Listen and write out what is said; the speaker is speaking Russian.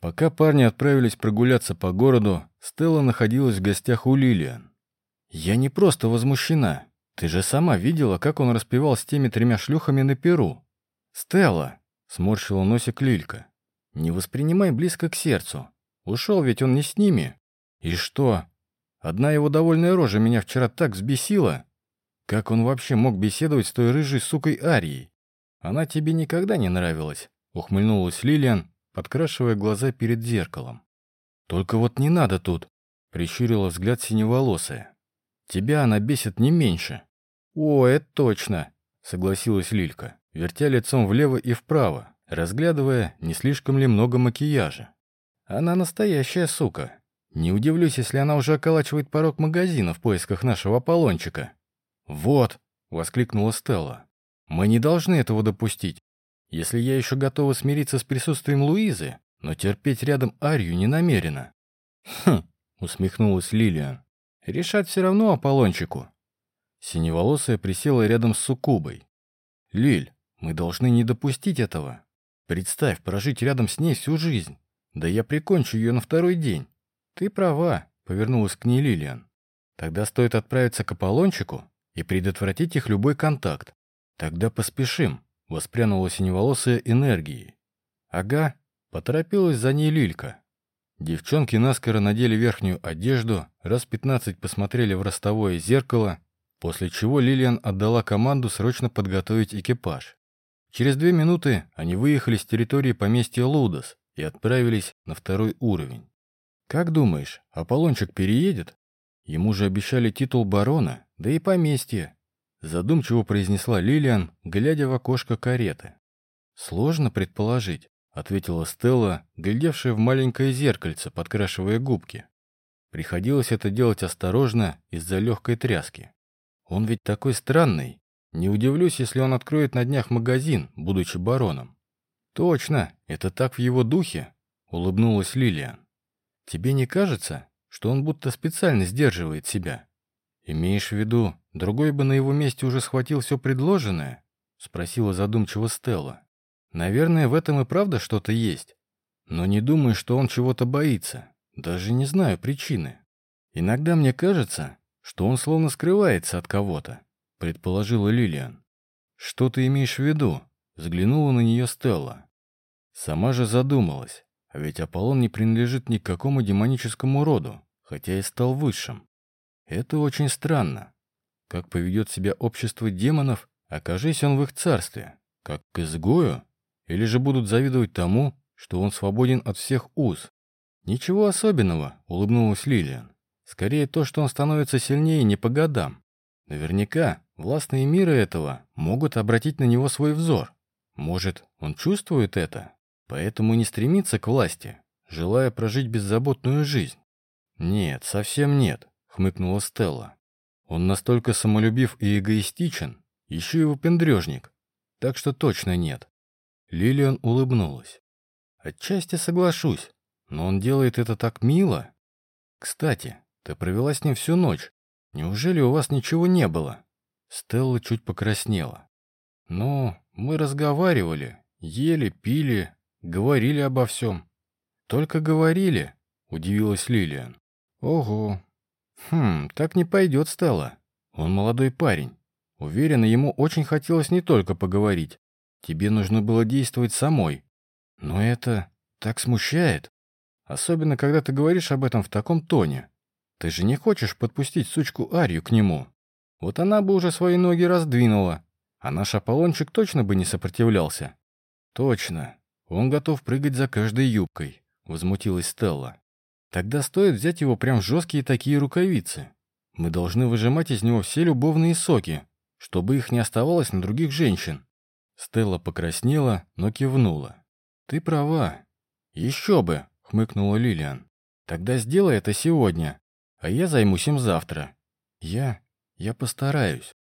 Пока парни отправились прогуляться по городу, Стелла находилась в гостях у Лилиан. «Я не просто возмущена. Ты же сама видела, как он распевал с теми тремя шлюхами на перу». «Стелла!» — сморщила носик Лилька. «Не воспринимай близко к сердцу. Ушел ведь он не с ними. И что? Одна его довольная рожа меня вчера так взбесила. Как он вообще мог беседовать с той рыжей сукой Арией? Она тебе никогда не нравилась?» — ухмыльнулась Лилиан, подкрашивая глаза перед зеркалом. «Только вот не надо тут», — прищурила взгляд синеволосая. «Тебя она бесит не меньше». «О, это точно», — согласилась Лилька, вертя лицом влево и вправо, разглядывая, не слишком ли много макияжа. «Она настоящая сука. Не удивлюсь, если она уже околачивает порог магазина в поисках нашего Аполлончика». «Вот», — воскликнула Стелла, — «мы не должны этого допустить. Если я еще готова смириться с присутствием Луизы, но терпеть рядом Арию не намерена». «Хм», — усмехнулась Лилиан, — «решать все равно Аполлончику». Синеволосая присела рядом с Суккубой. «Лиль, мы должны не допустить этого. Представь, прожить рядом с ней всю жизнь. Да я прикончу ее на второй день». «Ты права», — повернулась к ней Лилиан. «Тогда стоит отправиться к Аполлончику и предотвратить их любой контакт. Тогда поспешим», — воспрянула синеволосая энергией. «Ага», — поторопилась за ней Лилька. Девчонки наскоро надели верхнюю одежду, раз пятнадцать посмотрели в ростовое зеркало, после чего Лилиан отдала команду срочно подготовить экипаж. Через две минуты они выехали с территории поместья Лудос и отправились на второй уровень. «Как думаешь, Аполлончик переедет? Ему же обещали титул барона, да и поместье», задумчиво произнесла Лилиан, глядя в окошко кареты. «Сложно предположить», — ответила Стелла, глядевшая в маленькое зеркальце, подкрашивая губки. Приходилось это делать осторожно из-за легкой тряски. Он ведь такой странный. Не удивлюсь, если он откроет на днях магазин, будучи бароном. Точно, это так в его духе, улыбнулась Лилиан. Тебе не кажется, что он будто специально сдерживает себя? Имеешь в виду, другой бы на его месте уже схватил все предложенное? Спросила задумчиво Стелла. Наверное, в этом и правда что-то есть. Но не думаю, что он чего-то боится. Даже не знаю причины. Иногда мне кажется, что он словно скрывается от кого-то», — предположила Лилиан. «Что ты имеешь в виду?» — взглянула на нее Стелла. Сама же задумалась, а ведь Аполлон не принадлежит ни к какому демоническому роду, хотя и стал высшим. Это очень странно. Как поведет себя общество демонов, окажись он в их царстве, как к изгою, или же будут завидовать тому, что он свободен от всех уз. «Ничего особенного», — улыбнулась Лилиан. Скорее то, что он становится сильнее не по годам. Наверняка властные миры этого могут обратить на него свой взор. Может, он чувствует это, поэтому не стремится к власти, желая прожить беззаботную жизнь. «Нет, совсем нет», — хмыкнула Стелла. «Он настолько самолюбив и эгоистичен, еще и выпендрежник, так что точно нет». Лилиан улыбнулась. «Отчасти соглашусь, но он делает это так мило. Кстати, ты провела с ним всю ночь. Неужели у вас ничего не было?» Стелла чуть покраснела. «Ну, мы разговаривали, ели, пили, говорили обо всем». «Только говорили?» — удивилась Лилиан. «Ого! Хм, так не пойдет, Стелла. Он молодой парень. Уверена, ему очень хотелось не только поговорить. Тебе нужно было действовать самой. Но это так смущает. Особенно, когда ты говоришь об этом в таком тоне. Ты же не хочешь подпустить сучку Арию к нему? Вот она бы уже свои ноги раздвинула, а наш Аполлончик точно бы не сопротивлялся. Точно. Он готов прыгать за каждой юбкой, возмутилась Стелла. Тогда стоит взять его прям в жесткие такие рукавицы. Мы должны выжимать из него все любовные соки, чтобы их не оставалось на других женщин. Стелла покраснела, но кивнула. «Ты права». «Еще бы», — хмыкнула Лилиан. «Тогда сделай это сегодня, а я займусь им завтра. Я... я постараюсь.